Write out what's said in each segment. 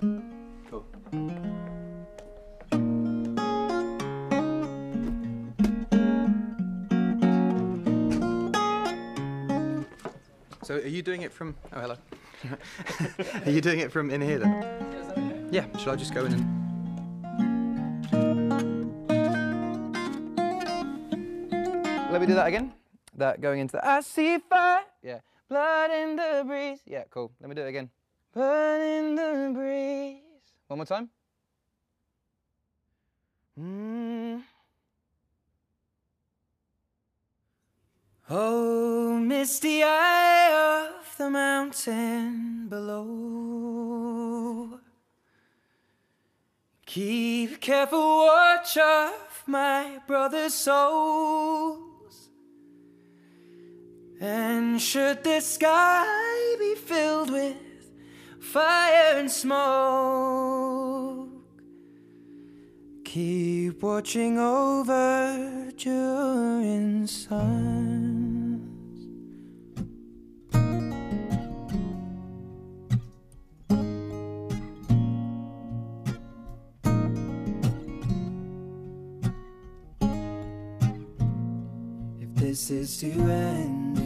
Cool. So are you doing it from? Oh, hello. are you doing it from in here then? Yeah. Shall I just go in and? Let me do that again. That going into the I see fire. Yeah. Blood in the breeze. Yeah, cool. Let me do it again. Blood in the. One more time. Mm. Oh, misty eye of the mountain below. Keep careful watch of my brother's souls. And should the sky be filled with fire and smoke, keep watching over Durin's sons. If this is to end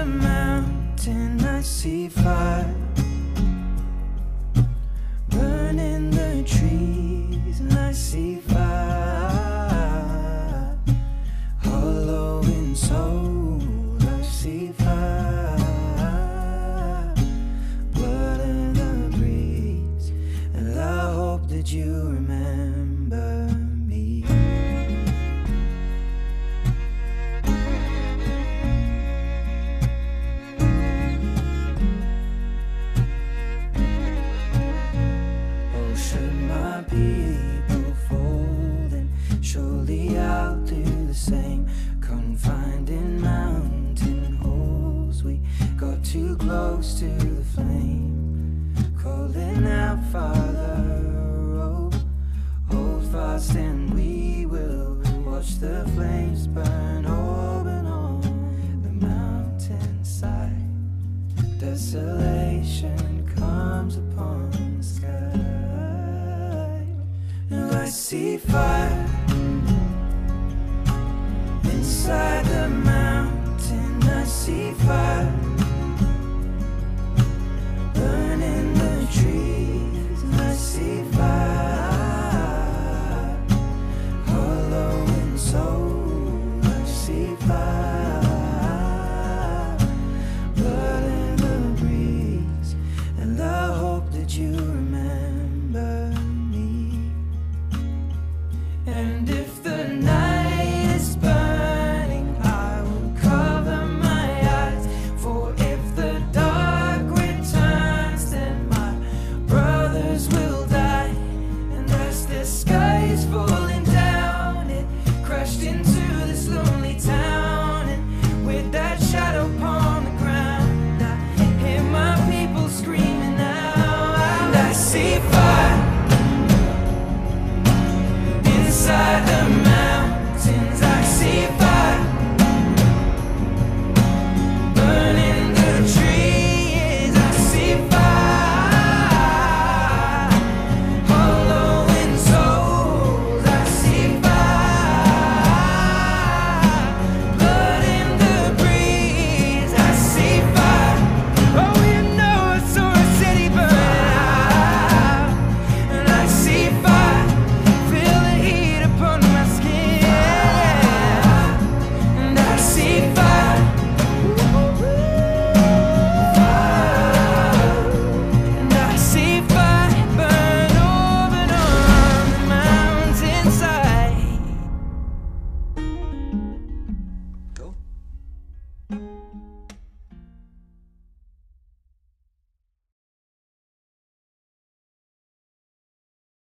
the mountain. I see fire Father, oh, hold fast and we will watch the flames burn open on the mountainside. Desolation comes upon the sky. Now I see fire inside the mountain. I see fire see.